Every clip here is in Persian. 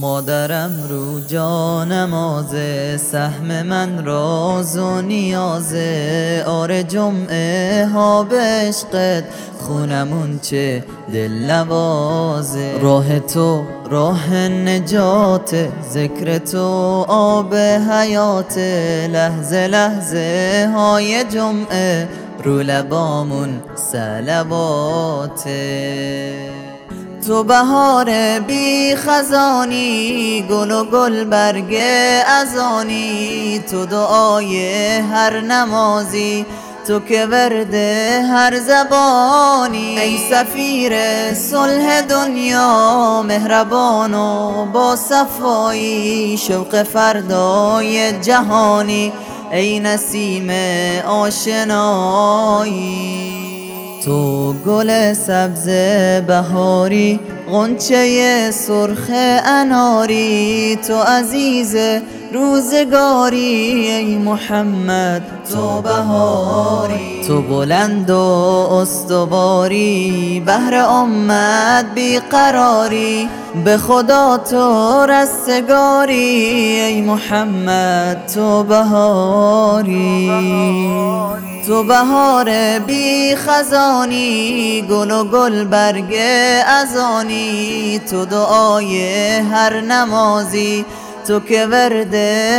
مادرم رو جا سهم من راز و نیازه آره جمعه ها به عشقت خونمون چه دل نوازه راه تو راه نجات ذکر تو آب حیات. لحظه لحظه های جمعه رو لبامون سلواته. تو بهار بی خزانی گل و گل برگ ازانی. تو دعای هر نمازی تو که ورد هر زبانی. ای سفیر صلح دنیا مهربان و با صفایی شوق فردای جهانی. ای نسیم آشنایی. تو گل سبز بهاری غنچه سرخ اناری تو عزیز روزگاری ای محمد تو بهاری. تو بلند و استواری بهر امت بیقراری. به خدا تو رستگاری ای محمد تو بهاری. تو بهار بی خزانی گل و گل برگ ازانی. تو دعای هر نمازی تو که ورد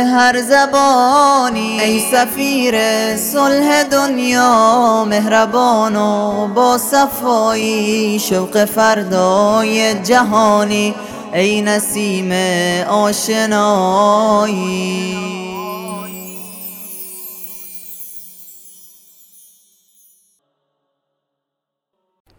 هر زبانی. ای سفیر صلح دنیا مهربان و با صفایی شوق فردای جهانی. ای نسیم آشنایی.